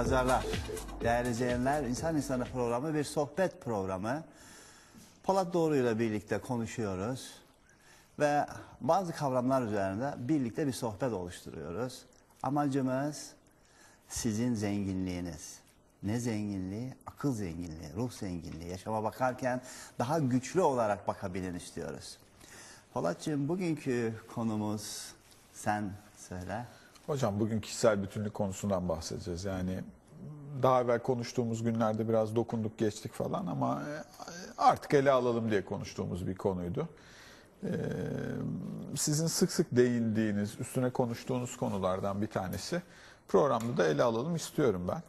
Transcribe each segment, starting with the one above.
pazarlar. Değerli izleyenler, İnsan İnsana programı bir sohbet programı. Polat Doğru ile birlikte konuşuyoruz. Ve bazı kavramlar üzerinde birlikte bir sohbet oluşturuyoruz. Amacımız sizin zenginliğiniz. Ne zenginliği? Akıl zenginliği, ruh zenginliği. Yaşama bakarken daha güçlü olarak bakabilin istiyoruz. Polatcığım bugünkü konumuz sen söyle. Hocam bugün kişisel bütünlük konusundan bahsedeceğiz. Yani daha evvel konuştuğumuz günlerde biraz dokunduk geçtik falan ama e, artık ele alalım diye konuştuğumuz bir konuydu. Ee, Sizin sık sık değindiğiniz, üstüne konuştuğunuz konulardan bir tanesi programda da ele alalım istiyorum ben.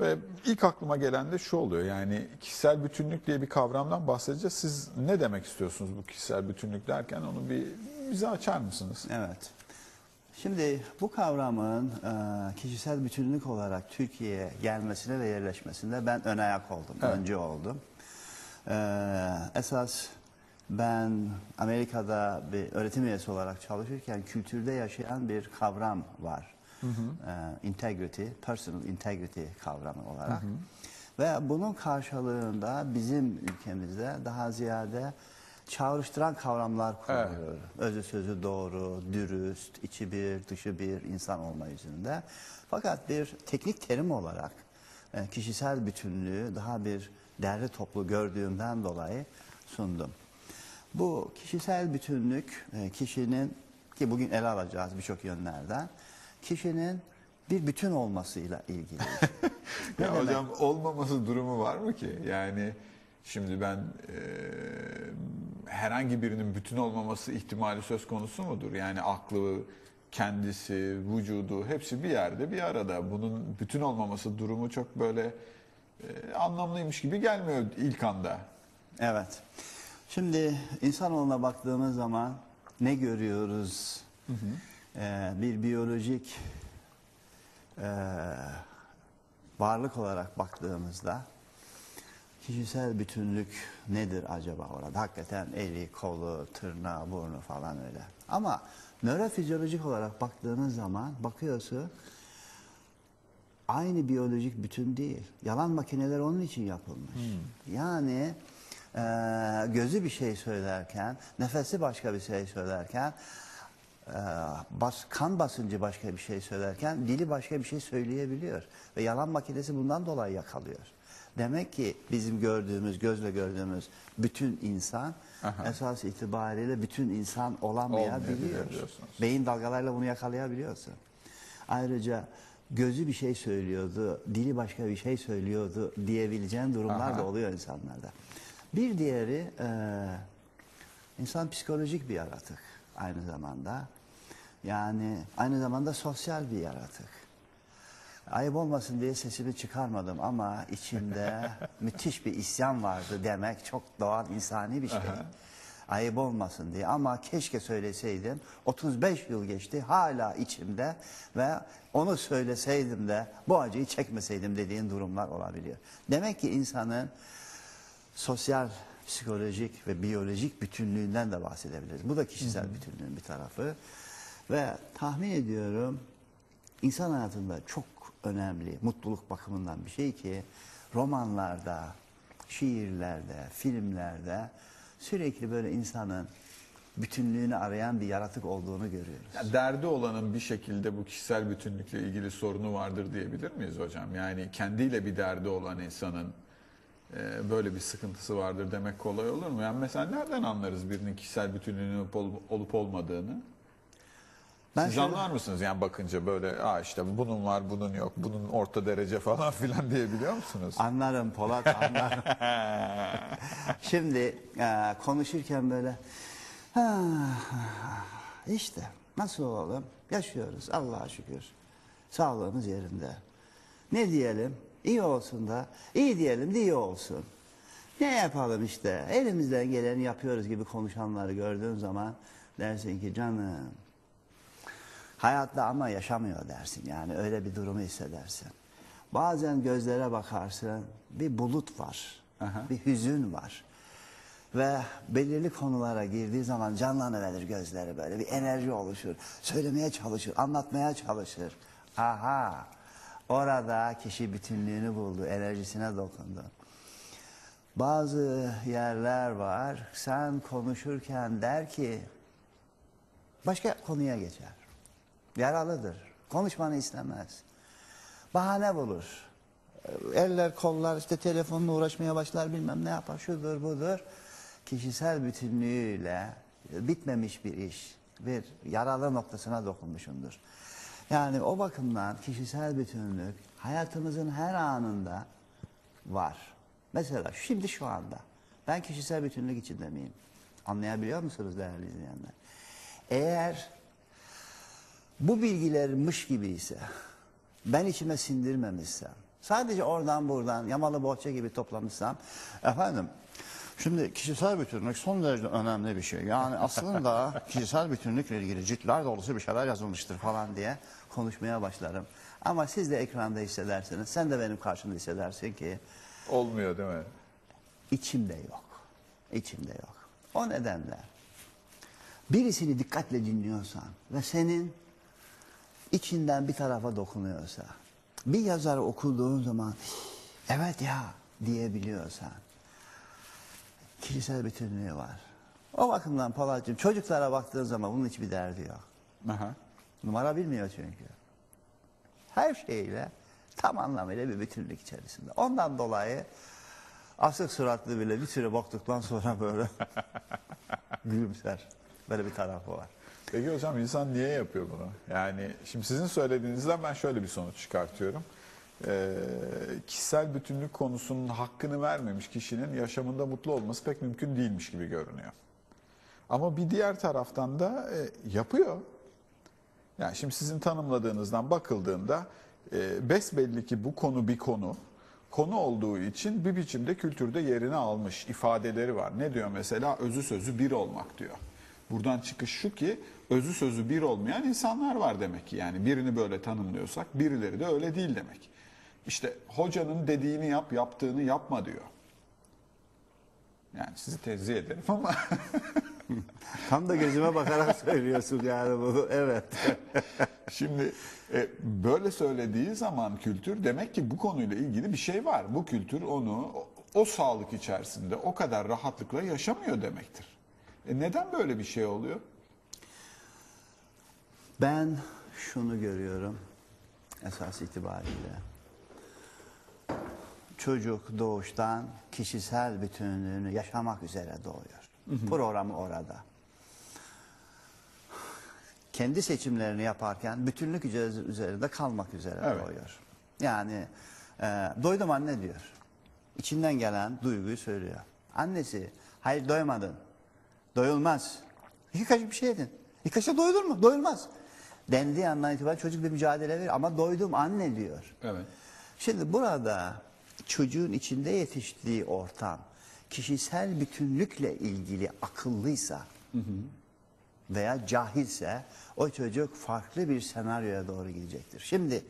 Ve ilk aklıma gelen de şu oluyor yani kişisel bütünlük diye bir kavramdan bahsedeceğiz. Siz ne demek istiyorsunuz bu kişisel bütünlük derken onu bir bize açar mısınız? Evet. Şimdi bu kavramın e, kişisel bütünlük olarak Türkiye'ye gelmesine ve yerleşmesinde ben ön ayak oldum, Evet. önce oldum. E, esas ben Amerika'da bir öğretim üyesi olarak çalışırken kültürde yaşayan bir kavram var. E, integrity, personal integrity kavramı olarak. Ve bunun karşılığında bizim ülkemizde daha ziyade çağrıştıran kavramlar kullanılıyor. Özü sözü doğru, dürüst, içi bir, dışı bir insan olma yüzünde. Fakat bir teknik terim olarak e, kişisel bütünlüğü daha bir derli toplu gördüğümden dolayı sundum. Bu kişisel bütünlük e, kişinin ki bugün ele alacağız birçok yönlerden kişinin bir bütün olmasıyla ilgili. Ya demek? hocam olmaması durumu var mı ki? Yani şimdi ben e, herhangi birinin bütün olmaması ihtimali söz konusu mudur? Yani aklı, kendisi, vücudu hepsi bir yerde bir arada. Bunun bütün olmaması durumu çok böyle e, anlamlıymış gibi gelmiyor ilk anda. Evet. Şimdi insanoğluna baktığımız zaman ne görüyoruz? Ee, bir biyolojik e, varlık olarak baktığımızda kişisel bütünlük nedir acaba orada? Hakikaten eli, kolu, tırnağı, burnu falan öyle. Ama nörofizyolojik olarak baktığınız zaman bakıyorsun aynı biyolojik bütün değil. Yalan makineler onun için yapılmış. Yani e, gözü bir şey söylerken, nefesi başka bir şey söylerken, e, bas, kan basıncı başka bir şey söylerken, dili başka bir şey söyleyebiliyor. Ve yalan makinesi bundan dolayı yakalıyor. Demek ki bizim gördüğümüz, gözle gördüğümüz bütün insan Aha. esas itibariyle bütün insan olamayabiliyor. Beyin dalgalarıyla bunu yakalayabiliyorsun. Ayrıca gözü bir şey söylüyordu, dili başka bir şey söylüyordu diyebileceğin durumlar Aha. da oluyor insanlarda. Bir diğeri e, insan psikolojik bir yaratık aynı zamanda. Yani aynı zamanda sosyal bir yaratık. Ayıp olmasın diye sesimi çıkarmadım ama içimde müthiş bir isyan vardı demek çok doğal insani bir şey. Ayıp olmasın diye ama keşke söyleseydim. 35 yıl geçti hala içimde ve onu söyleseydim de bu acıyı çekmeseydim dediğin durumlar olabiliyor. Demek ki insanın sosyal, psikolojik ve biyolojik bütünlüğünden de bahsedebiliriz. Bu da kişisel bütünlüğün bir tarafı. Ve tahmin ediyorum insan hayatında çok önemli, mutluluk bakımından bir şey ki romanlarda, şiirlerde, filmlerde sürekli böyle insanın bütünlüğünü arayan bir yaratık olduğunu görüyoruz. Ya derdi olanın bir şekilde bu kişisel bütünlükle ilgili sorunu vardır diyebilir miyiz hocam? Yani kendiyle bir derdi olan insanın e, böyle bir sıkıntısı vardır demek kolay olur mu? Yani mesela nereden anlarız birinin kişisel bütünlüğünün olup, olmadığını? Ben Siz şöyle- anlar mısınız yani bakınca böyle Aa işte bunun var bunun yok bunun orta derece falan filan diyebiliyor musunuz? Anlarım Polat, anlarım. Şimdi e, konuşurken böyle "Ha, işte nasıl olalım? Yaşıyoruz Allah'a şükür. Sağlığımız yerinde. Ne diyelim? İyi olsun da iyi diyelim de iyi olsun. Ne yapalım işte elimizden geleni yapıyoruz gibi konuşanları gördüğün zaman dersin ki canım Hayatta ama yaşamıyor dersin yani öyle bir durumu hissedersin. Bazen gözlere bakarsın bir bulut var, Aha. bir hüzün var. ve belirli konulara girdiği zaman canlanıverir gözleri böyle bir enerji oluşur. Söylemeye çalışır, anlatmaya çalışır. Aha orada kişi bütünlüğünü buldu, enerjisine dokundu. Bazı yerler var sen konuşurken der ki başka konuya geçer. Yaralıdır. Konuşmanı istemez. Bahane bulur. Eller kollar işte telefonla uğraşmaya başlar bilmem ne yapar şudur budur. Kişisel bütünlüğüyle bitmemiş bir iş. Bir yaralı noktasına dokunmuşundur. Yani o bakımdan kişisel bütünlük hayatımızın her anında var. Mesela şimdi şu anda ben kişisel bütünlük içinde miyim? Anlayabiliyor musunuz değerli izleyenler? Eğer bu bilgilermiş gibi ise ben içime sindirmemişsem sadece oradan buradan yamalı bohça gibi toplamışsam efendim şimdi kişisel bütünlük son derece önemli bir şey. Yani aslında kişisel bütünlükle ilgili ciltler dolusu bir şeyler yazılmıştır falan diye konuşmaya başlarım. Ama siz de ekranda hissedersiniz. Sen de benim karşımda hissedersin ki Olmuyor değil mi? içimde yok. İçimde yok. O nedenle birisini dikkatle dinliyorsan ve senin içinden bir tarafa dokunuyorsa, bir yazarı okuduğun zaman evet ya diyebiliyorsan kişisel bütünlüğü var. O bakımdan Polatcığım çocuklara baktığın zaman bunun hiçbir derdi yok. Aha. Numara bilmiyor çünkü. Her şeyle tam anlamıyla bir bütünlük içerisinde. Ondan dolayı asık suratlı bile bir süre baktıktan sonra böyle gülümser. Böyle bir tarafı var. Peki hocam insan niye yapıyor bunu? Yani şimdi sizin söylediğinizden ben şöyle bir sonuç çıkartıyorum. Ee, kişisel bütünlük konusunun hakkını vermemiş kişinin yaşamında mutlu olması pek mümkün değilmiş gibi görünüyor. Ama bir diğer taraftan da e, yapıyor. Yani şimdi sizin tanımladığınızdan bakıldığında e, besbelli ki bu konu bir konu. Konu olduğu için bir biçimde kültürde yerini almış ifadeleri var. Ne diyor mesela? Özü sözü bir olmak diyor. Buradan çıkış şu ki özü sözü bir olmayan insanlar var demek ki. Yani birini böyle tanımlıyorsak birileri de öyle değil demek. İşte hocanın dediğini yap, yaptığını yapma diyor. Yani sizi tenzih ederim ama Tam da gözüme bakarak söylüyorsun yani bunu. Evet. Şimdi e, böyle söylediği zaman kültür demek ki bu konuyla ilgili bir şey var. Bu kültür onu o, o sağlık içerisinde o kadar rahatlıkla yaşamıyor demektir. E neden böyle bir şey oluyor? Ben şunu görüyorum esas itibariyle. Çocuk doğuştan kişisel bütünlüğünü yaşamak üzere doğuyor. Programı orada. Kendi seçimlerini yaparken bütünlük üze- üzerinde kalmak üzere Evet. doğuyor. Yani e, doydum anne diyor. İçinden gelen duyguyu söylüyor. Annesi hayır doymadın. Doyulmaz. İki kaşık bir şey yedin. İki kaşık doyulur mu? Doyulmaz. Dendiği andan itibaren çocuk bir mücadele veriyor. Ama doydum anne diyor. Evet. Şimdi burada çocuğun içinde yetiştiği ortam kişisel bütünlükle ilgili akıllıysa veya cahilse o çocuk farklı bir senaryoya doğru gidecektir. Şimdi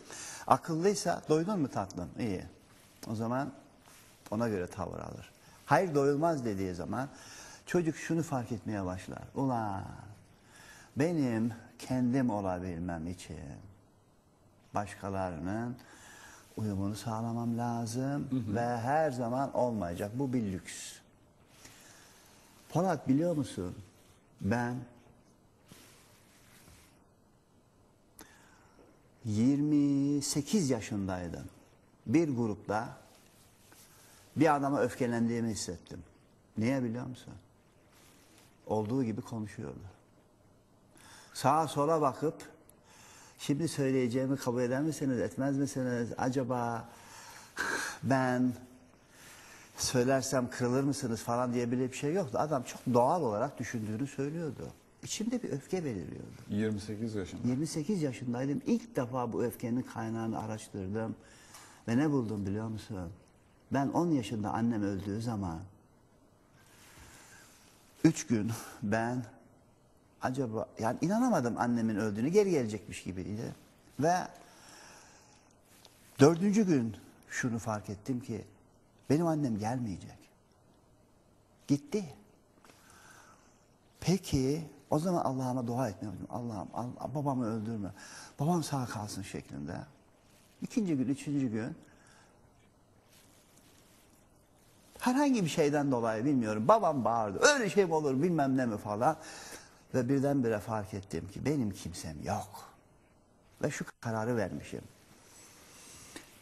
akıllıysa doydun mu tatlım? İyi. O zaman ona göre tavır alır. Hayır doyulmaz dediği zaman çocuk şunu fark etmeye başlar. Ulan benim kendim olabilmem için başkalarının uyumunu sağlamam lazım ve her zaman olmayacak. Bu bir lüks. Polat biliyor musun? Ben 28 yaşındaydım. Bir grupta bir adama öfkelendiğimi hissettim. Niye biliyor musun? Olduğu gibi konuşuyordu. Sağa sola bakıp şimdi söyleyeceğimi kabul eder misiniz, etmez misiniz? Acaba ben söylersem kırılır mısınız falan diye bile bir şey yoktu. Adam çok doğal olarak düşündüğünü söylüyordu. İçimde bir öfke beliriyordu. 28 yaşında. 28 yaşındaydım. İlk defa bu öfkenin kaynağını araştırdım. Ve ne buldum biliyor musun? Ben 10 yaşında annem öldüğü zaman 3 gün ben acaba yani inanamadım annemin öldüğünü geri gelecekmiş gibiydi. Ve dördüncü gün şunu fark ettim ki benim annem gelmeyecek. Gitti. Peki o zaman Allah'ıma dua başladım. Allah'ım Allah, babamı öldürme. Babam sağ kalsın şeklinde. İkinci gün, üçüncü gün herhangi bir şeyden dolayı bilmiyorum. Babam bağırdı. Öyle şey mi olur bilmem ne mi falan. Ve birdenbire fark ettim ki benim kimsem yok. Ve şu kararı vermişim.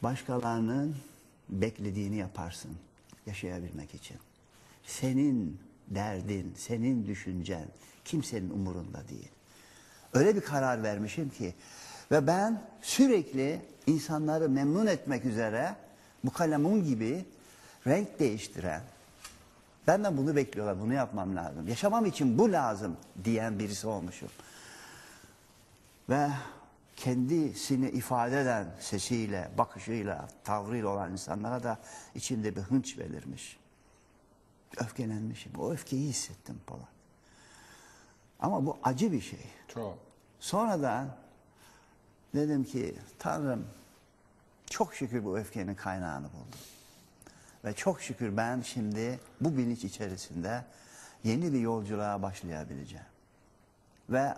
Başkalarının beklediğini yaparsın yaşayabilmek için. Senin derdin, senin düşüncen kimsenin umurunda değil. Öyle bir karar vermişim ki ve ben sürekli insanları memnun etmek üzere bu kalemun gibi renk değiştiren, benden bunu bekliyorlar, bunu yapmam lazım, yaşamam için bu lazım diyen birisi olmuşum. Ve kendisini ifade eden sesiyle, bakışıyla, tavrıyla olan insanlara da içimde bir hınç belirmiş. Öfkelenmişim. O öfkeyi hissettim Polat. Ama bu acı bir şey. Çok. Sonradan dedim ki Tanrım çok şükür bu öfkenin kaynağını buldum. Ve çok şükür ben şimdi bu bilinç içerisinde yeni bir yolculuğa başlayabileceğim. Ve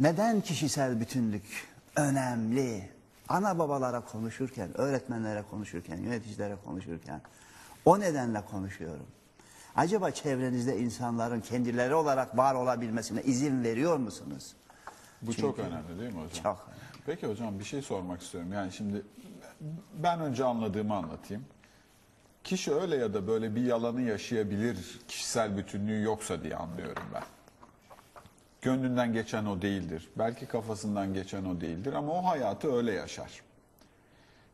neden kişisel bütünlük önemli? Ana babalara konuşurken, öğretmenlere konuşurken, yöneticilere konuşurken o nedenle konuşuyorum. Acaba çevrenizde insanların kendileri olarak var olabilmesine izin veriyor musunuz? Bu çok önemli değil mi hocam? Çok önemli. Peki hocam bir şey sormak istiyorum. Yani şimdi ben önce anladığımı anlatayım. Kişi öyle ya da böyle bir yalanı yaşayabilir kişisel bütünlüğü yoksa diye anlıyorum ben. Gönlünden geçen o değildir. Belki kafasından geçen o değildir ama o hayatı öyle yaşar.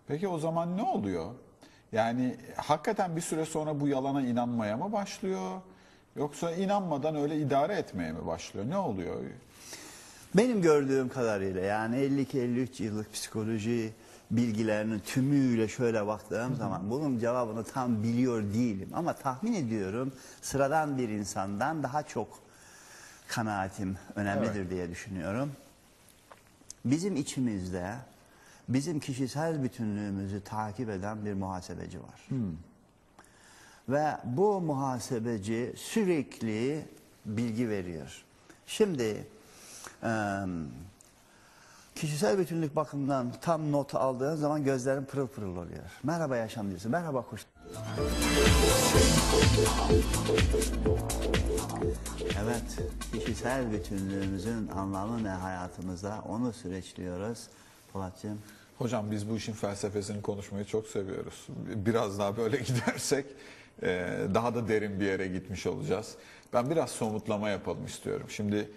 Peki o zaman ne oluyor? Yani hakikaten bir süre sonra bu yalana inanmaya mı başlıyor? Yoksa inanmadan öyle idare etmeye mi başlıyor? Ne oluyor? Benim gördüğüm kadarıyla yani 52-53 yıllık psikoloji bilgilerinin tümüyle şöyle baktığım zaman bunun cevabını tam biliyor değilim. Ama tahmin ediyorum sıradan bir insandan daha çok kanaatim önemlidir diye düşünüyorum. Bizim içimizde bizim kişisel bütünlüğümüzü takip eden bir muhasebeci var. Ve bu muhasebeci sürekli bilgi veriyor. Şimdi eee, kişisel bütünlük bakımından tam not aldığın zaman gözlerin pırıl pırıl oluyor. Merhaba yaşam diyorsun. Merhaba kuş. Evet, kişisel bütünlüğümüzün anlamı ne hayatımızda onu süreçliyoruz. Polatcığım. Hocam biz bu işin felsefesini konuşmayı çok seviyoruz. Biraz daha böyle gidersek e, daha da derin bir yere gitmiş olacağız. Ben biraz somutlama yapalım istiyorum. Şimdi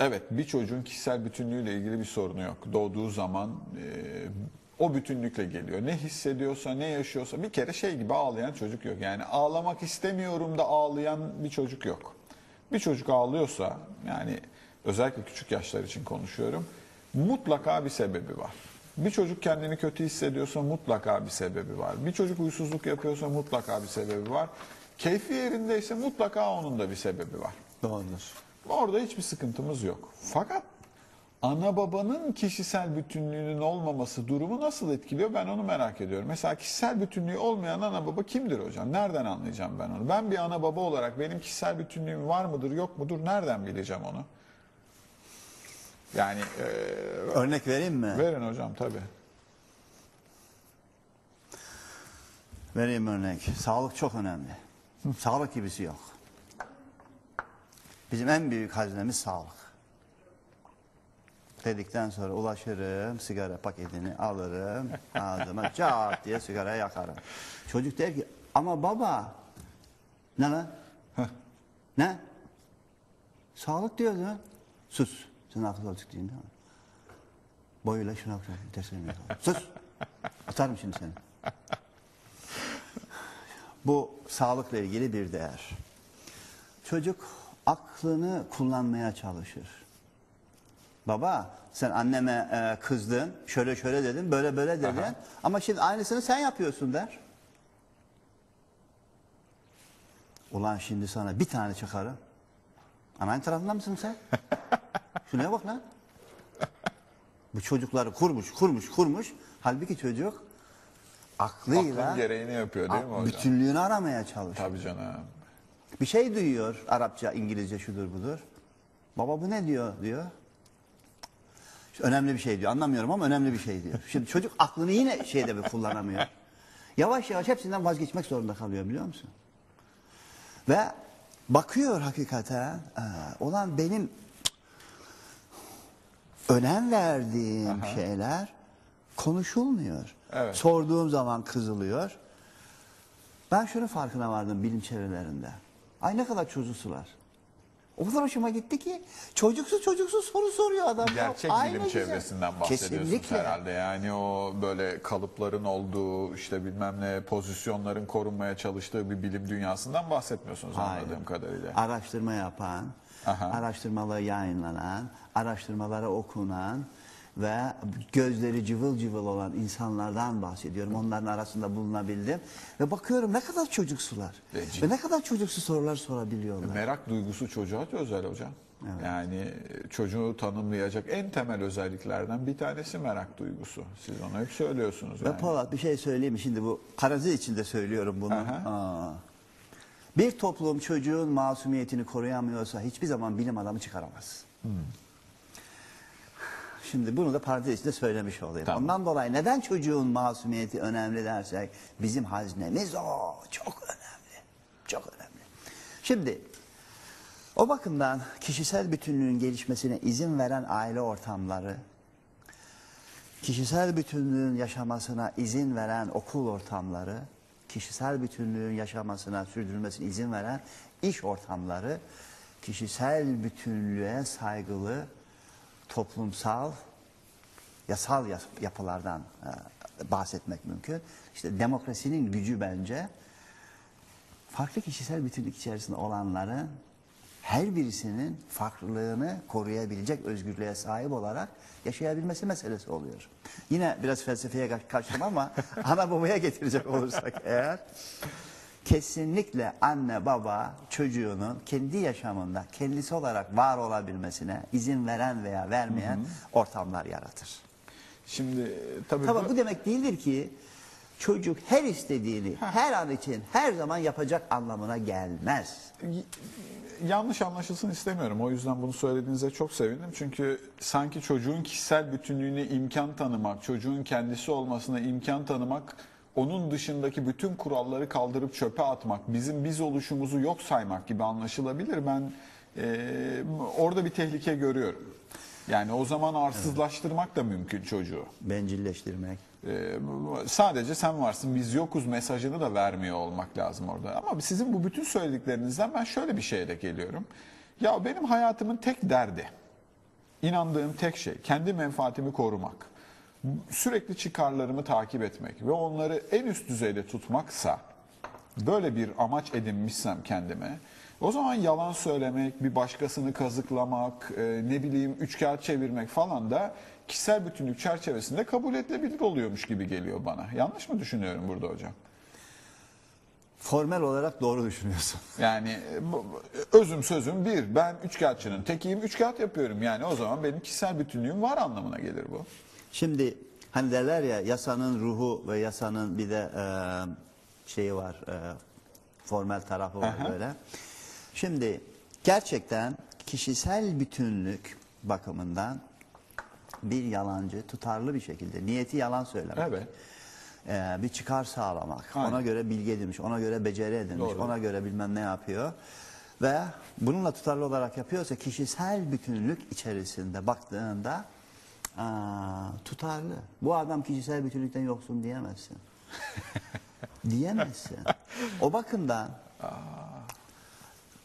evet bir çocuğun kişisel bütünlüğüyle ilgili bir sorunu yok. Doğduğu zaman e, o bütünlükle geliyor. Ne hissediyorsa, ne yaşıyorsa bir kere şey gibi ağlayan çocuk yok. Yani ağlamak istemiyorum da ağlayan bir çocuk yok. Bir çocuk ağlıyorsa yani özellikle küçük yaşlar için konuşuyorum. Mutlaka bir sebebi var. Bir çocuk kendini kötü hissediyorsa mutlaka bir sebebi var. Bir çocuk huysuzluk yapıyorsa mutlaka bir sebebi var. Keyfi yerindeyse mutlaka onun da bir sebebi var. Doğrudur. Orada hiçbir sıkıntımız yok. Fakat ana babanın kişisel bütünlüğünün olmaması durumu nasıl etkiliyor ben onu merak ediyorum. Mesela kişisel bütünlüğü olmayan ana baba kimdir hocam? Nereden anlayacağım ben onu? Ben bir ana baba olarak benim kişisel bütünlüğüm var mıdır yok mudur nereden bileceğim onu? Yani e, Örnek vereyim mi? verin hocam tabii. Vereyim örnek. Sağlık çok önemli. Sağlık gibisi yok. Bizim en büyük hazinemiz sağlık. Dedikten sonra ulaşırım, sigara paketini alırım, ağzıma çat diye sigara yakarım. Çocuk der ki ama baba ne lan? ne? Sağlık diyor lan. Sus. Sen akıl azıcık değil mi? Boyuyla şuna bak. Tersine Sus. Atarım şimdi seni. Bu sağlıkla ilgili bir değer. Çocuk aklını kullanmaya çalışır. Baba sen anneme e, kızdın, şöyle şöyle dedin, böyle böyle dedin. Aha. Ama şimdi aynısını sen yapıyorsun der. Ulan şimdi sana bir tane çıkarım. Anan tarafından mısın sen? Şuraya bak lan. Bu çocukları kurmuş, kurmuş, kurmuş. Halbuki çocuk aklıyla Aklın gereğini yapıyor değil mi hocam? bütünlüğünü aramaya çalışıyor. Tabii canım. Bir şey duyuyor Arapça, İngilizce şudur budur. Baba bu ne diyor diyor. İşte önemli bir şey diyor. Anlamıyorum ama önemli bir şey diyor. Şimdi çocuk aklını yine şeyde bir kullanamıyor. Yavaş yavaş hepsinden vazgeçmek zorunda kalıyor biliyor musun? Ve bakıyor hakikaten e, olan benim önem verdiğim şeyler konuşulmuyor. Evet. Sorduğum zaman kızılıyor. Ben şunun farkına vardım bilim çevrelerinde. Ay ne kadar çocuksular. O kadar hoşuma gitti ki çocuksuz çocuksuz soru soruyor adam. ya. Gerçek ne bilim güzel. çevresinden bahsediyorsunuz Kesinlikle. herhalde. Yani o böyle kalıpların olduğu işte bilmem ne pozisyonların korunmaya çalıştığı bir bilim dünyasından bahsetmiyorsunuz Hayır. anladığım kadarıyla. Araştırma yapan, Aha. araştırmaları yayınlanan, araştırmalara okunan ve gözleri cıvıl cıvıl olan insanlardan bahsediyorum. Onların arasında bulunabildim. Ve bakıyorum ne kadar çocuksular. Ve Ve ne kadar çocuksu sorular sorabiliyorlar. Merak duygusu çocuğa özel hocam. Yani çocuğu tanımlayacak en temel özelliklerden bir tanesi merak duygusu. Siz onu hep söylüyorsunuz. Ve Yani. Polat bir şey söyleyeyim? Şimdi bu karazi içinde söylüyorum bunu. Aha. Aa. Bir toplum çocuğun masumiyetini koruyamıyorsa hiçbir zaman bilim adamı çıkaramaz. Hmm. Şimdi bunu da parantez içinde söylemiş olayım. Tamam. Ondan dolayı neden çocuğun masumiyeti önemli dersek bizim haznemiz o. Çok önemli. Çok önemli. Şimdi o bakımdan kişisel bütünlüğün gelişmesine izin veren aile ortamları kişisel bütünlüğün yaşamasına izin veren okul ortamları, kişisel bütünlüğün yaşamasına, sürdürülmesine izin veren iş ortamları, kişisel bütünlüğe saygılı toplumsal, yasal yas- yapılardan e, bahsetmek mümkün. İşte demokrasinin gücü bence farklı kişisel bütünlük içerisinde olanların her birisinin farklılığını koruyabilecek özgürlüğe sahip olarak yaşayabilmesi meselesi oluyor. Yine biraz felsefeye kaç- kaçtım ama ana babaya getirecek olursak eğer kesinlikle anne baba çocuğunun kendi yaşamında kendisi olarak var olabilmesine izin veren veya vermeyen ortamlar yaratır. Şimdi e, tabii Tamam bu- bu demek değildir ki çocuk her istediğini her an için her zaman yapacak anlamına gelmez. Yanlış anlaşılsın istemiyorum. O yüzden bunu söylediğinize çok sevindim. Çünkü sanki çocuğun kişisel bütünlüğüne imkan tanımak, çocuğun kendisi olmasına imkan tanımak, onun dışındaki bütün kuralları kaldırıp çöpe atmak, bizim biz oluşumuzu yok saymak gibi anlaşılabilir. Ben e, orada bir tehlike görüyorum. Yani o zaman arsızlaştırmak da mümkün çocuğu. Bencilleştirmek. Ee, sadece sen varsın biz yokuz mesajını da vermiyor olmak lazım orada. Ama sizin bu bütün söylediklerinizden ben şöyle bir şeye de geliyorum. Ya benim hayatımın tek derdi, inandığım tek şey kendi menfaatimi korumak. Sürekli çıkarlarımı takip etmek ve onları en üst düzeyde tutmaksa böyle bir amaç edinmişsem kendime o zaman yalan söylemek, bir başkasını kazıklamak, e, ne bileyim üçkağıt çevirmek falan da kişisel bütünlük çerçevesinde kabul edilebilir oluyormuş gibi geliyor bana. Yanlış mı düşünüyorum burada hocam? Formel olarak doğru düşünüyorsun. Yani e, bu- bu- özüm sözüm bir. Ben üçkağıtçının tekiyim, üçkağıt yapıyorum. Yani o zaman benim kişisel bütünlüğüm var anlamına gelir bu. Şimdi hani derler ya yasanın ruhu ve yasanın bir de e, şeyi var, e, formel tarafı var Aha. böyle. Şimdi gerçekten kişisel bütünlük bakımından bir yalancı tutarlı bir şekilde niyeti yalan söylemek. Evet. e, bir çıkar sağlamak. Aynen. Ona göre bilgi edinmiş, ona göre beceri edinmiş, Doğru. ona göre bilmem ne yapıyor. Ve bununla tutarlı olarak yapıyorsa kişisel bütünlük içerisinde baktığında aa, tutarlı. Bu adam kişisel bütünlükten yoksun diyemezsin. diyemezsin. O bakımdan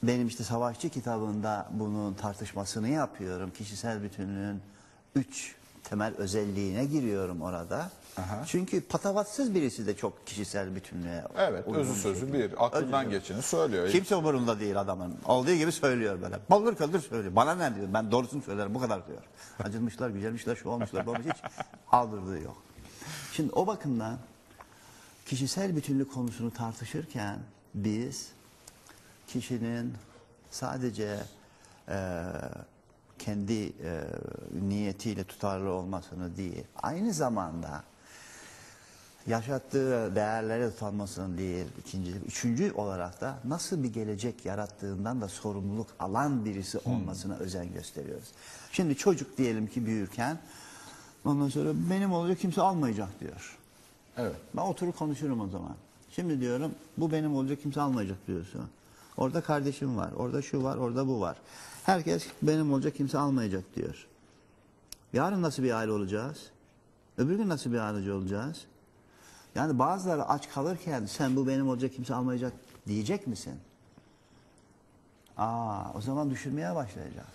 benim işte Savaşçı kitabında bunun tartışmasını yapıyorum. Kişisel bütünlüğün üç temel özelliğine giriyorum orada. Aha. Çünkü patavatsız birisi de çok kişisel bütünlüğe Evet, uygun özü sözü şekilde. bir. Aklından Özü- geçeni söylüyor. Kimse umurunda değil adamın. Olduğu gibi söylüyor böyle. Baldır kaldır söylüyor. Bana ne diyor? Ben doğrusunu söylerim. Bu kadar diyor. Acılmışlar, güzelmişler, şu olmuşlar, bu olmuş. Hiç aldırdığı yok. Şimdi o bakımdan kişisel bütünlük konusunu tartışırken biz kişinin sadece e, kendi e, niyetiyle tutarlı olmasını değil, aynı zamanda yaşattığı değerlere tutanmasının değil, ikinci, üçüncü olarak da nasıl bir gelecek yarattığından da sorumluluk alan birisi olmasına özen gösteriyoruz. Şimdi çocuk diyelim ki büyürken ondan sonra benim olacak kimse almayacak diyor. Evet. Ben oturur konuşurum o zaman. Şimdi diyorum bu benim olacak kimse almayacak diyorsun. Orada kardeşim var, orada şu var, orada bu var. Herkes benim olacak kimse almayacak diyor. Yarın nasıl bir aile olacağız? Öbür gün nasıl bir aile olacağız? Yani bazıları aç kalırken sen bu benim olacak kimse almayacak diyecek misin? Aa, o zaman düşünmeye başlayacak.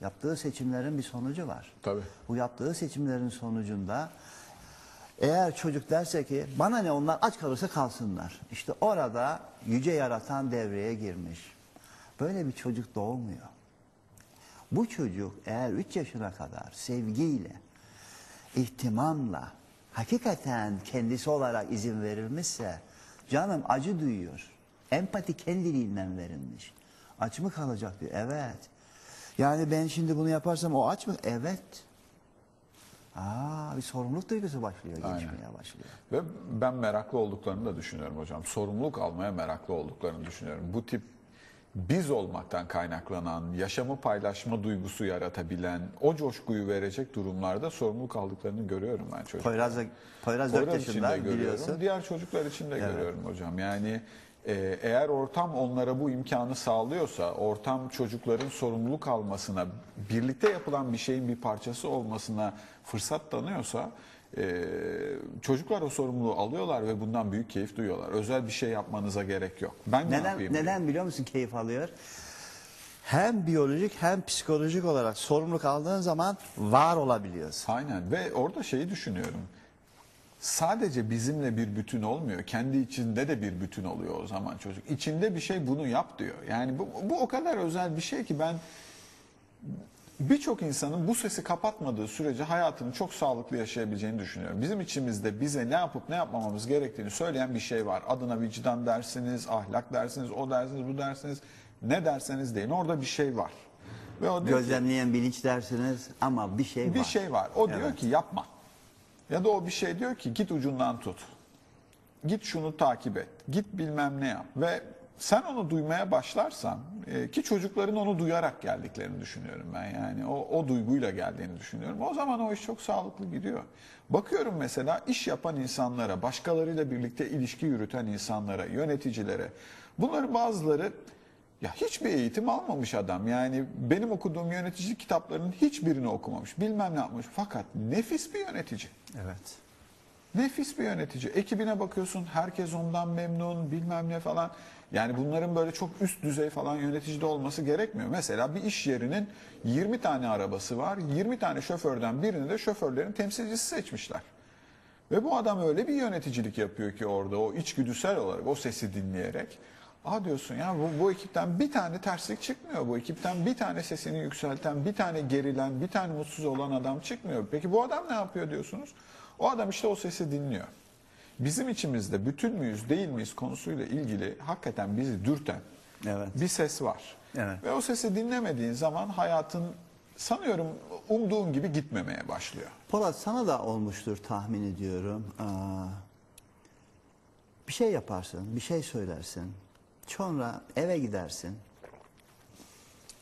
Yaptığı seçimlerin bir sonucu var. Tabii. Bu yaptığı seçimlerin sonucunda eğer çocuk derse ki bana ne onlar aç kalırsa kalsınlar. İşte orada yüce yaratan devreye girmiş. Böyle bir çocuk doğmuyor. Bu çocuk eğer 3 yaşına kadar sevgiyle, ihtimamla, hakikaten kendisi olarak izin verilmişse canım acı duyuyor. Empati kendiliğinden verilmiş. Aç mı kalacak diyor. Evet. Yani ben şimdi bunu yaparsam o aç mı? Evet. Aa, bir sorumluluk duygusu başlıyor, gelişmeye başlıyor. Ve ben meraklı olduklarını da düşünüyorum hocam. Sorumluluk almaya meraklı olduklarını düşünüyorum. Bu tip biz olmaktan kaynaklanan, yaşamı paylaşma duygusu yaratabilen, o coşkuyu verecek durumlarda sorumluluk aldıklarını görüyorum ben çocuklar. Poyraz, Poyraz 4 Poyraz yaşında görüyorum. biliyorsun. Diğer çocuklar için de görüyorum hocam. Yani e, eğer ortam onlara bu imkanı sağlıyorsa, ortam çocukların sorumluluk almasına, birlikte yapılan bir şeyin bir parçası olmasına fırsat tanıyorsa, e, çocuklar o sorumluluğu alıyorlar ve bundan büyük keyif duyuyorlar. Özel bir şey yapmanıza gerek yok. Ben ne Neden, yapayım? neden biliyor musun keyif alıyor? Hem biyolojik hem psikolojik olarak sorumluluk aldığın zaman var olabiliyorsun. Aynen ve orada şeyi düşünüyorum. Sadece bizimle bir bütün olmuyor. Kendi içinde de bir bütün oluyor o zaman çocuk. İçinde bir şey bunu yap diyor. Yani bu, bu o kadar özel bir şey ki ben birçok insanın bu sesi kapatmadığı sürece hayatını çok sağlıklı yaşayabileceğini düşünüyorum. Bizim içimizde bize ne yapıp ne yapmamamız gerektiğini söyleyen bir şey var. Adına vicdan dersiniz, ahlak dersiniz, o dersiniz, bu dersiniz. Ne derseniz deyin orada bir şey var. Ve o diyor ki- Gözlemleyen bilinç dersiniz ama bir şey var. bir şey var. O diyor Evet. ki yapma. Ya da o bir şey diyor ki git ucundan tut. Git şunu takip et. Git bilmem ne yap. Ve sen onu duymaya başlarsan e, ki çocukların onu duyarak geldiklerini düşünüyorum ben yani. O, o duyguyla geldiğini düşünüyorum. O zaman o iş çok sağlıklı gidiyor. Bakıyorum mesela iş yapan insanlara, başkalarıyla birlikte ilişki yürüten insanlara, yöneticilere. Bunların bazıları ya hiçbir eğitim almamış adam. Yani benim okuduğum yöneticilik kitaplarının hiçbirini okumamış. Bilmem ne yapmış. Fakat nefis bir yönetici. Evet. Nefis bir yönetici. Ekibine bakıyorsun herkes ondan memnun bilmem ne falan. Yani bunların böyle çok üst düzey falan yöneticide olması gerekmiyor. Mesela bir iş yerinin 20 tane arabası var. 20 tane şoförden birini de şoförlerin temsilcisi seçmişler. Ve bu adam öyle bir yöneticilik yapıyor ki orada o içgüdüsel olarak o sesi dinleyerek. Aa diyorsun ya bu, bu ekipten bir tane terslik çıkmıyor. Bu ekipten bir tane sesini yükselten, bir tane gerilen, bir tane mutsuz olan adam çıkmıyor. Peki bu adam ne yapıyor diyorsunuz? O adam işte o sesi dinliyor. Bizim içimizde bütün müyüz değil miyiz konusuyla ilgili hakikaten bizi dürten Evet. bir ses var. Evet. Ve o sesi dinlemediğin zaman hayatın sanıyorum umduğun gibi gitmemeye başlıyor. Polat sana da olmuştur tahmin ediyorum. Aa, bir şey yaparsın, bir şey söylersin. Sonra eve gidersin.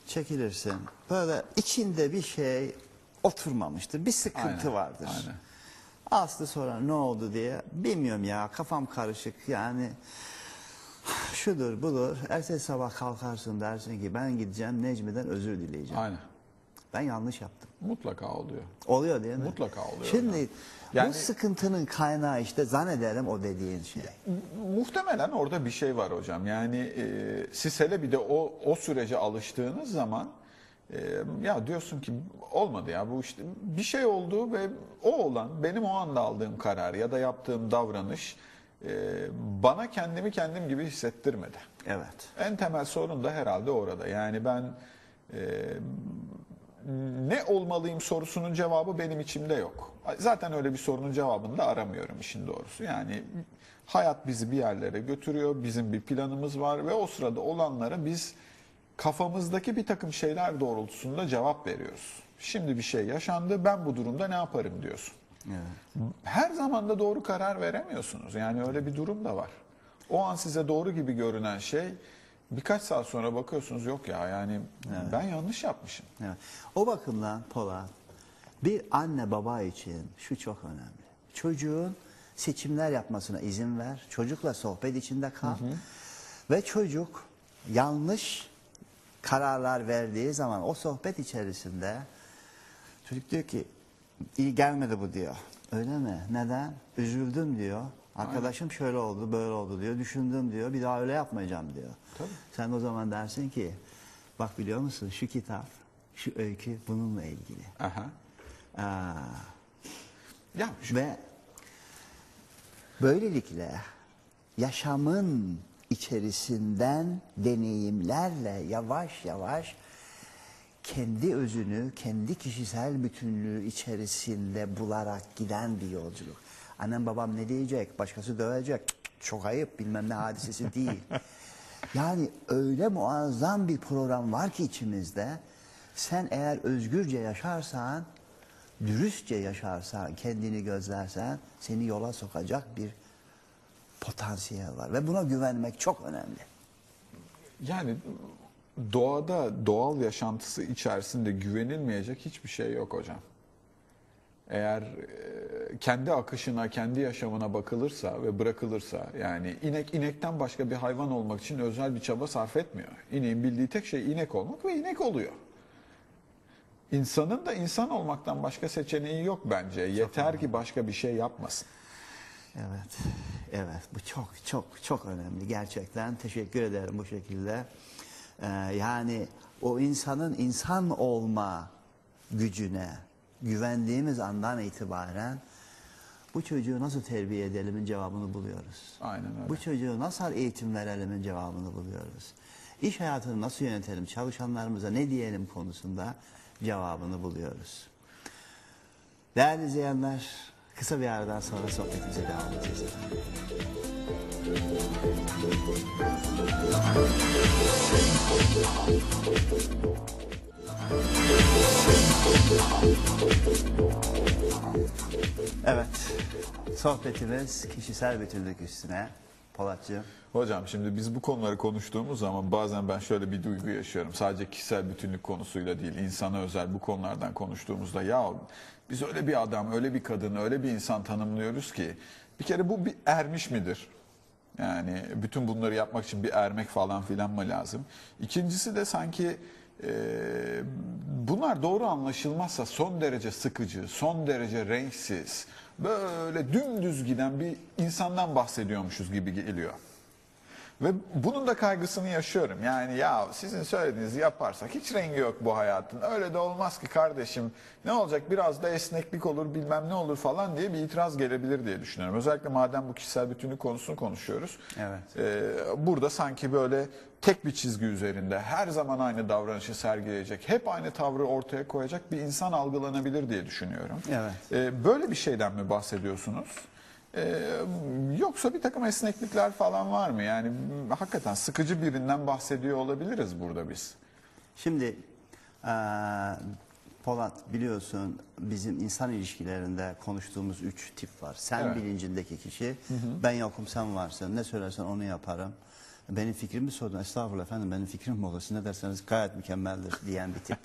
Çekilirsin. Böyle içinde bir şey oturmamıştır. Bir sıkıntı Aynen, vardır. aynen. Aslı sonra ne oldu diye bilmiyorum ya kafam karışık yani şudur budur. Ertesi sabah kalkarsın dersin ki ben gideceğim Necmi'den özür dileyeceğim. Aynen. Ben yanlış yaptım. Mutlaka oluyor. Oluyor değil mi? Mutlaka oluyor Şimdi hocam. bu Yani- sıkıntının kaynağı işte zannederim o dediğin şey. Muhtemelen orada bir şey var hocam. Yani e, siz hele bir de o o sürece alıştığınız zaman e, ya diyorsun ki olmadı ya bu işte bir şey oldu ve o olan benim o anda aldığım karar ya da yaptığım davranış e, bana kendimi kendim gibi hissettirmedi. Evet. En temel sorun da herhalde orada. Yani ben e, ne olmalıyım sorusunun cevabı benim içimde yok. Zaten öyle bir sorunun cevabını da aramıyorum işin doğrusu. Yani hayat bizi bir yerlere götürüyor, bizim bir planımız var ve o sırada olanlara biz kafamızdaki bir takım şeyler doğrultusunda cevap veriyoruz. Şimdi bir şey yaşandı, ben bu durumda ne yaparım diyorsun. Evet. Her zaman da doğru karar veremiyorsunuz. Yani öyle bir durum da var. O an size doğru gibi görünen şey birkaç saat sonra bakıyorsunuz yok ya yani ben yanlış yapmışım. Evet. O bakımdan Polat, bir anne baba için şu çok önemli. Çocuğun seçimler yapmasına izin ver. Çocukla sohbet içinde kal. Ve çocuk yanlış kararlar verdiği zaman o sohbet içerisinde çocuk diyor ki iyi gelmedi bu diyor. Öyle mi? Neden? Üzüldüm diyor. Arkadaşım şöyle oldu, böyle oldu diyor. Düşündüm diyor. Bir daha öyle yapmayacağım diyor. Tabii. Sen o zaman dersin ki bak biliyor musun şu kitap, şu öykü bununla ilgili. Aha. Aa, Ya şu- ve böylelikle yaşamın içerisinden deneyimlerle yavaş yavaş kendi özünü, kendi kişisel bütünlüğü içerisinde bularak giden bir yolculuk. Annem babam ne diyecek, başkası dövecek, çok ayıp bilmem ne hadisesi değil. Yani öyle muazzam bir program var ki içimizde, sen eğer özgürce yaşarsan, dürüstçe yaşarsan, kendini gözlersen, seni yola sokacak bir potansiyel var. Ve buna güvenmek çok önemli. Yani doğada doğal yaşantısı içerisinde güvenilmeyecek hiçbir şey yok hocam. Eğer e, kendi akışına, kendi yaşamına bakılırsa ve bırakılırsa yani inek inekten başka bir hayvan olmak için özel bir çaba sarf etmiyor. İneğin bildiği tek şey inek olmak ve inek oluyor. İnsanın da insan olmaktan başka seçeneği yok bence. Yeter ki başka bir şey yapmasın. Evet, evet. Bu çok çok çok önemli gerçekten. Teşekkür ederim bu şekilde. Ee, yani o insanın insan olma gücüne güvendiğimiz andan itibaren bu çocuğu nasıl terbiye edelimin cevabını buluyoruz. Aynen öyle. Bu çocuğu nasıl eğitim verelim'in cevabını buluyoruz. İş hayatını nasıl yönetelim, çalışanlarımıza ne diyelim konusunda cevabını buluyoruz. Değerli izleyenler, kısa bir aradan sonra sohbetimize devam edeceğiz. Evet, sohbetimiz kişisel bütünlük üstüne. Polatcığım. Hocam şimdi biz bu konuları konuştuğumuz zaman bazen ben şöyle bir duygu yaşıyorum. Sadece kişisel bütünlük konusuyla değil, insana özel bu konulardan konuştuğumuzda ya biz öyle bir adam, öyle bir kadın, öyle bir insan tanımlıyoruz ki bir kere bu bir ermiş midir? Yani bütün bunları yapmak için bir ermek falan filan mı lazım? İkincisi de sanki e, bunlar doğru anlaşılmazsa son derece sıkıcı, son derece renksiz, böyle dümdüz giden bir insandan bahsediyormuşuz gibi geliyor. Ve bunun da kaygısını yaşıyorum. Yani ya sizin söylediğinizi yaparsak hiç rengi yok bu hayatın. Öyle de olmaz ki kardeşim. Ne olacak biraz da esneklik olur bilmem ne olur falan diye bir itiraz gelebilir diye düşünüyorum. Özellikle madem bu kişisel bütünlük konusunu konuşuyoruz. Evet. Ee, burada sanki böyle tek bir çizgi üzerinde her zaman aynı davranışı sergileyecek, hep aynı tavrı ortaya koyacak bir insan algılanabilir diye düşünüyorum. Evet. Ee, böyle bir şeyden mi bahsediyorsunuz? Ee, yoksa bir takım esneklikler falan var mı? Yani hakikaten sıkıcı birinden bahsediyor olabiliriz burada biz. Şimdi eee, Polat biliyorsun bizim insan ilişkilerinde konuştuğumuz üç tip var. Sen Evet. bilincindeki kişi, ben yokum sen varsın, ne söylersen onu yaparım. Benim fikrimi sordun, estağfurullah efendim benim fikrim mi olur, siz ne derseniz gayet mükemmeldir diyen bir tip.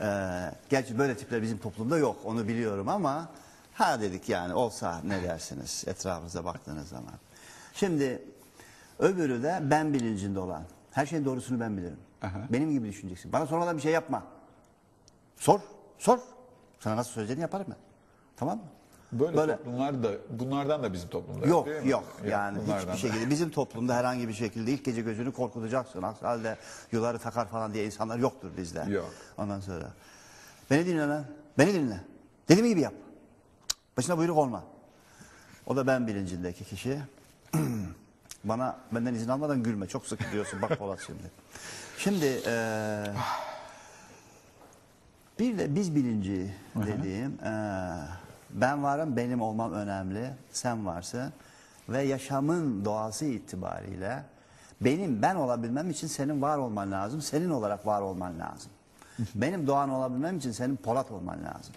Eee, gerçi böyle tipler bizim toplumda yok, onu biliyorum ama ha dedik yani olsa ne dersiniz etrafınıza baktığınız zaman. Şimdi öbürü de ben bilincinde olan, her şeyin doğrusunu ben bilirim. Aha. Benim gibi düşüneceksin. Bana sormadan bir şey yapma. Sor, sor. Sana nasıl söyleyeceğini yaparım ben. Tamam mı? Böyle, Böyle. toplumlar da bunlardan da bizim toplumda Yok değil mi? yok yani bunlardan hiçbir da. şekilde bizim toplumda herhangi bir şekilde ilk gece gözünü korkutacaksın. Aksi halde yuları takar falan diye insanlar yoktur bizde. Yok. Ondan sonra beni dinle lan. Beni dinle. Dediğim gibi yap. Başına buyruk olma. O da ben bilincindeki kişi. Bana benden izin almadan gülme. Çok sık diyorsun bak Polat şimdi. Şimdi eee, bir de biz bilinci dediğim eee, ben varım benim olmam önemli. Sen varsın. Ve yaşamın doğası itibariyle benim ben olabilmem için senin var olman lazım. Senin olarak var olman lazım. benim doğan olabilmem için senin Polat olman lazım.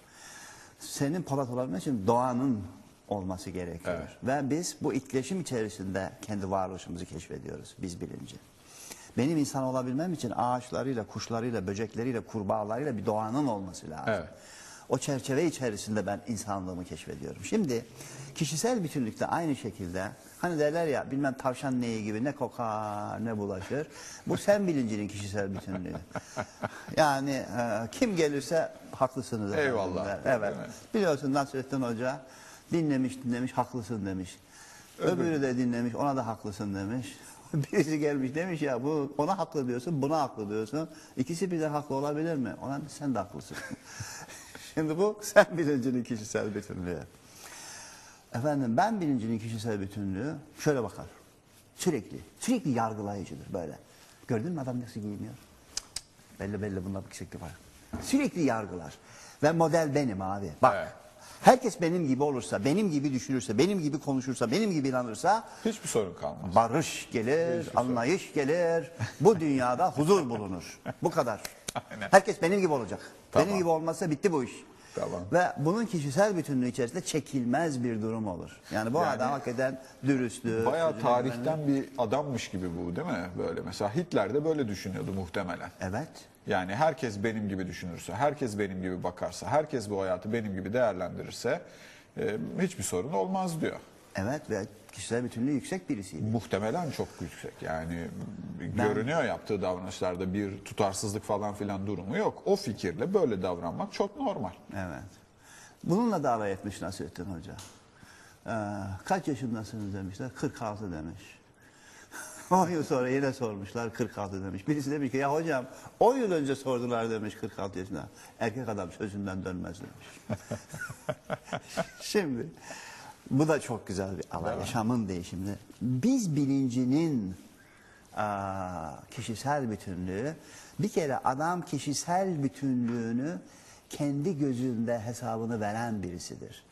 Senin Polat olabilmen için doğanın olması gerekiyor. Evet. Ve biz bu etkileşim içerisinde kendi varoluşumuzu keşfediyoruz biz bilinci. Benim insan olabilmem için ağaçlarıyla, kuşlarıyla, böcekleriyle, kurbağalarıyla bir doğanın olması lazım. Evet. O çerçeve içerisinde ben insanlığımı keşfediyorum. Şimdi kişisel bütünlükte aynı şekilde hani derler ya bilmem tavşan neyi gibi ne kokar ne bulaşır. Bu sen bilincinin kişisel bütünlüğü. Yani e, kim gelirse haklısınız. Eyvallah. der. Evet. Biliyorsun Nasrettin Hoca dinlemiş dinlemiş haklısın demiş. Öbürü de dinlemiş ona da haklısın demiş. Birisi gelmiş demiş ya bu ona haklı diyorsun buna haklı diyorsun. İkisi birden haklı olabilir mi? Ona sen de haklısın. Şimdi bu sen bilincinin kişisel bütünlüğü. Efendim ben bilincinin kişisel bütünlüğü şöyle bakar. Sürekli, sürekli yargılayıcıdır böyle. Gördün mü adam nasıl giyiniyor? Cık, Belli belli bunda bir eksiklik var. Sürekli yargılar. Ve model benim abi. Bak. Evet. Herkes benim gibi olursa, benim gibi düşünürse, benim gibi konuşursa, benim gibi inanırsa Hiçbir sorun kalmaz. barış gelir, anlayış gelir. Bu dünyada huzur bulunur. Bu kadar. Aynen. Herkes benim gibi olacak. Tamam. Benim gibi olmazsa bitti bu iş. Tamam. Ve bunun kişisel bütünlüğü içerisinde çekilmez bir durum olur. Yani bu Yani- adam hakikaten dürüstlüğü. Bayağı sözüne tarihten bir adammış gibi bu değil mi? Böyle mesela Hitler de böyle düşünüyordu muhtemelen. Evet. Yani herkes benim gibi düşünürse, herkes benim gibi bakarsa, herkes bu hayatı benim gibi değerlendirirse e, hiçbir sorun olmaz diyor. Evet ve kişisel bütünlüğü yüksek birisiydi. Muhtemelen çok yüksek. Yani görünüyor yaptığı davranışlarda bir tutarsızlık falan filan durumu yok. O fikirle böyle davranmak çok normal. Evet. Bununla da alay etmiş Nasrettin Hoca. Ee, kaç yaşındasınız demişler. 46 demiş. 10 yıl sonra yine sormuşlar 46 demiş. Birisi demiş ki ya hocam 10 yıl önce sordular demiş 46 yaşında. Erkek adam sözünden dönmez demiş. Şimdi bu da çok güzel bir alay. Yaşamın değişimini. Biz bilincinin aa, kişisel bütünlüğü bir kere adam kişisel bütünlüğünü kendi gözünde hesabını veren birisidir.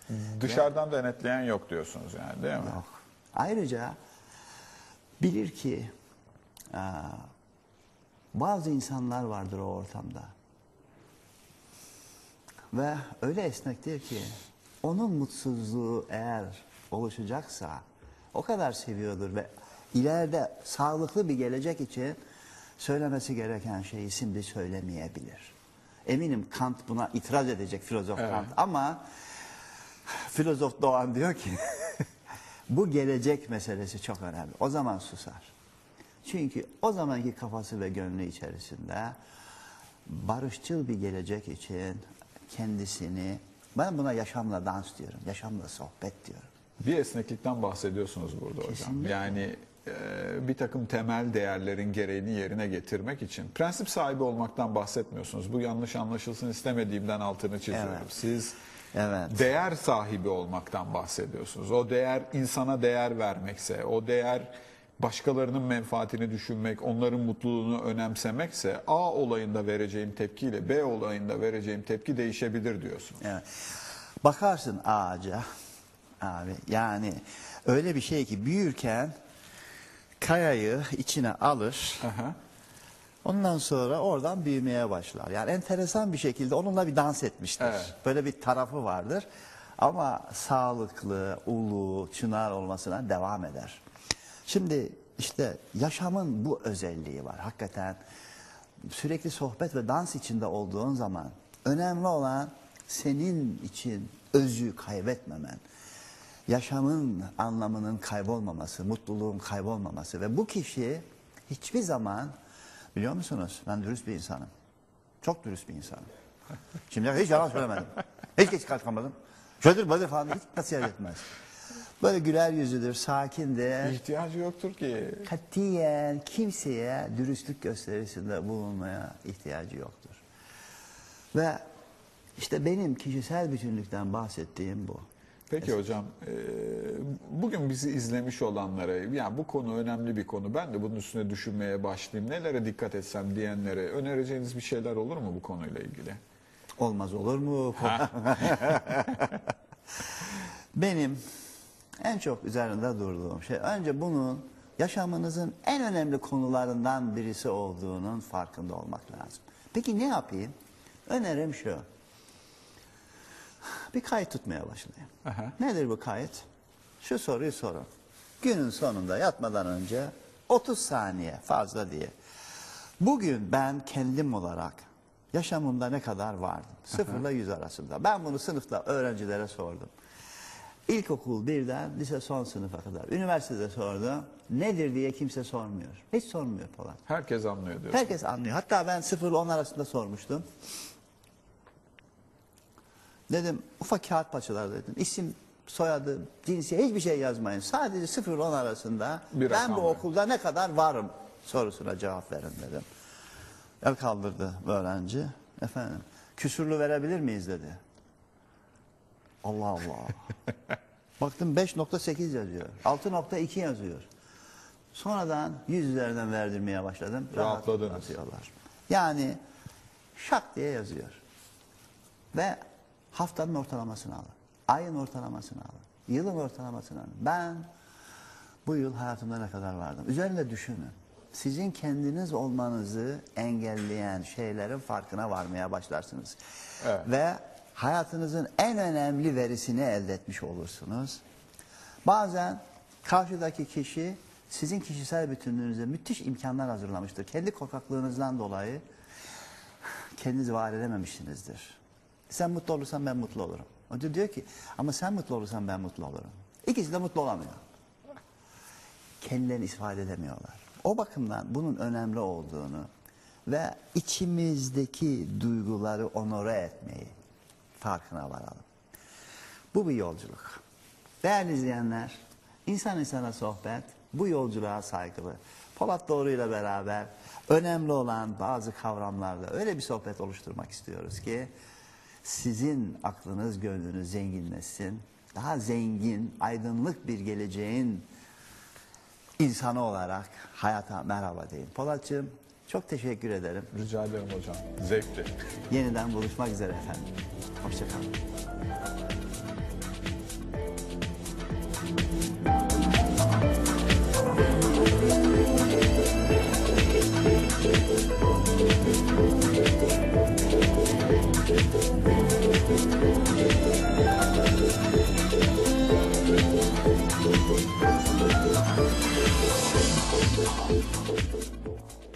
Dışarıdan denetleyen yok diyorsunuz yani değil mi? Yok. Ayrıca bilir ki aa, bazı insanlar vardır o ortamda. Ve öyle esnektir ki onun mutsuzluğu eğer oluşacaksa o kadar seviyordur ve ileride sağlıklı bir gelecek için söylemesi gereken şeyi şimdi söylemeyebilir. Eminim Kant buna itiraz edecek filozof Evet. Kant ama filozof Doğan diyor ki bu gelecek meselesi çok önemli. O zaman susar. Çünkü o zamanki kafası ve gönlü içerisinde barışçıl bir gelecek için kendisini ben buna yaşamla dans diyorum. Yaşamla sohbet diyorum. Bir esneklikten bahsediyorsunuz burada hocam. Kesinlikle. Yani e, bir takım temel değerlerin gereğini yerine getirmek için prensip sahibi olmaktan bahsetmiyorsunuz. Bu yanlış anlaşılsın istemediğimden altını çiziyorum. Evet. Siz Evet. değer sahibi olmaktan bahsediyorsunuz. O değer insana değer vermekse, o değer başkalarının menfaatini düşünmek, onların mutluluğunu önemsemekse A olayında vereceğim tepkiyle B olayında vereceğim tepki değişebilir diyorsunuz. Evet. Bakarsın ağaca abi yani öyle bir şey ki büyürken kayayı içine alır. Aha. Ondan sonra oradan büyümeye başlar. Yani enteresan bir şekilde onunla bir dans etmiştir. Evet. Böyle bir tarafı vardır. Ama sağlıklı, ulu, çınar olmasına devam eder. Şimdi işte yaşamın bu özelliği var. Hakikaten sürekli sohbet ve dans içinde olduğun zaman önemli olan senin için özü kaybetmemen. Yaşamın anlamının kaybolmaması, mutluluğun kaybolmaması ve bu kişi hiçbir zaman biliyor musunuz ben dürüst bir insanım. Çok dürüst bir insanım. Şimdi hiç yalan söylemedim. Hiç geç kalkamadım. Şöyle böyle falan hiç nasihat etmez. Böyle güler yüzüdür, sakindir. İhtiyacı yoktur ki. Katiyen kimseye dürüstlük gösterisinde bulunmaya ihtiyacı yoktur. Ve işte benim kişisel bütünlükten bahsettiğim bu. Peki hocam, e, bugün bizi izlemiş olanlara, ya bu konu önemli bir konu, ben de bunun üstüne düşünmeye başlayayım, nelere dikkat etsem diyenlere önereceğiniz bir şeyler olur mu bu konuyla ilgili? Olmaz olur mu? Benim en çok üzerinde durduğum şey önce bunun yaşamınızın en önemli konularından birisi olduğunun farkında olmak lazım. Peki ne yapayım? Önerim şu. Bir kayıt tutmaya başlayın. Aha. Nedir bu kayıt? Şu soruyu sorun. Günün sonunda yatmadan önce 30 saniye fazla diye. Bugün ben kendim olarak yaşamımda ne kadar vardım? Sıfırla yüz arasında. Ben bunu sınıfta öğrencilere sordum. İlkokul birden lise son sınıfa kadar. Üniversitede sordum. Nedir diye kimse sormuyor. Hiç sormuyor Polat. Herkes anlıyor diyorsun. Herkes anlıyor. Hatta ben 0 ile 10 arasında sormuştum. Dedim ufak kağıt parçalar dedim. İsim, soyadı, cinsi hiçbir şey yazmayın. Sadece 0 ile 10 arasında Bir ben bu okulda ne kadar varım sorusuna cevap verin dedim. El kaldırdı öğrenci. Efendim küsurlu verebilir miyiz dedi. Allah Allah. Baktım 5.8 yazıyor. 6.2 yazıyor. Sonradan 100 üzerinden verdirmeye başladım. Rahat Rahatladınız. atıyorlar. Yani şak diye yazıyor. Ve haftanın ortalamasını alın. Ayın ortalamasını alın. Yılın ortalamasını alın. Ben bu yıl hayatımda ne kadar vardım? Üzerinde düşünün. Sizin kendiniz olmanızı engelleyen şeylerin farkına varmaya başlarsınız. Evet. Ve hayatınızın en önemli verisini elde etmiş olursunuz. Bazen karşıdaki kişi sizin kişisel bütünlüğünüze müthiş imkanlar hazırlamıştır. Kendi korkaklığınızdan dolayı kendinizi var edememişsinizdir. Sen mutlu olursan ben mutlu olurum. O diyor ki ama sen mutlu olursan ben mutlu olurum. İkisi de mutlu olamıyor. Kendilerini ifade edemiyorlar. O bakımdan bunun önemli olduğunu ve içimizdeki duyguları onore etmeyi farkına varalım. Bu bir yolculuk. Değerli izleyenler, insan insana sohbet bu yolculuğa saygılı. Polat Doğru ile beraber önemli olan bazı kavramlarda öyle bir sohbet oluşturmak istiyoruz ki sizin aklınız, gönlünüz zenginleşsin. Daha zengin, aydınlık bir geleceğin insanı olarak hayata merhaba deyin. Polatcığım çok teşekkür ederim. Rica ederim hocam. Zevkli. Yeniden buluşmak üzere efendim. Hoşçakalın.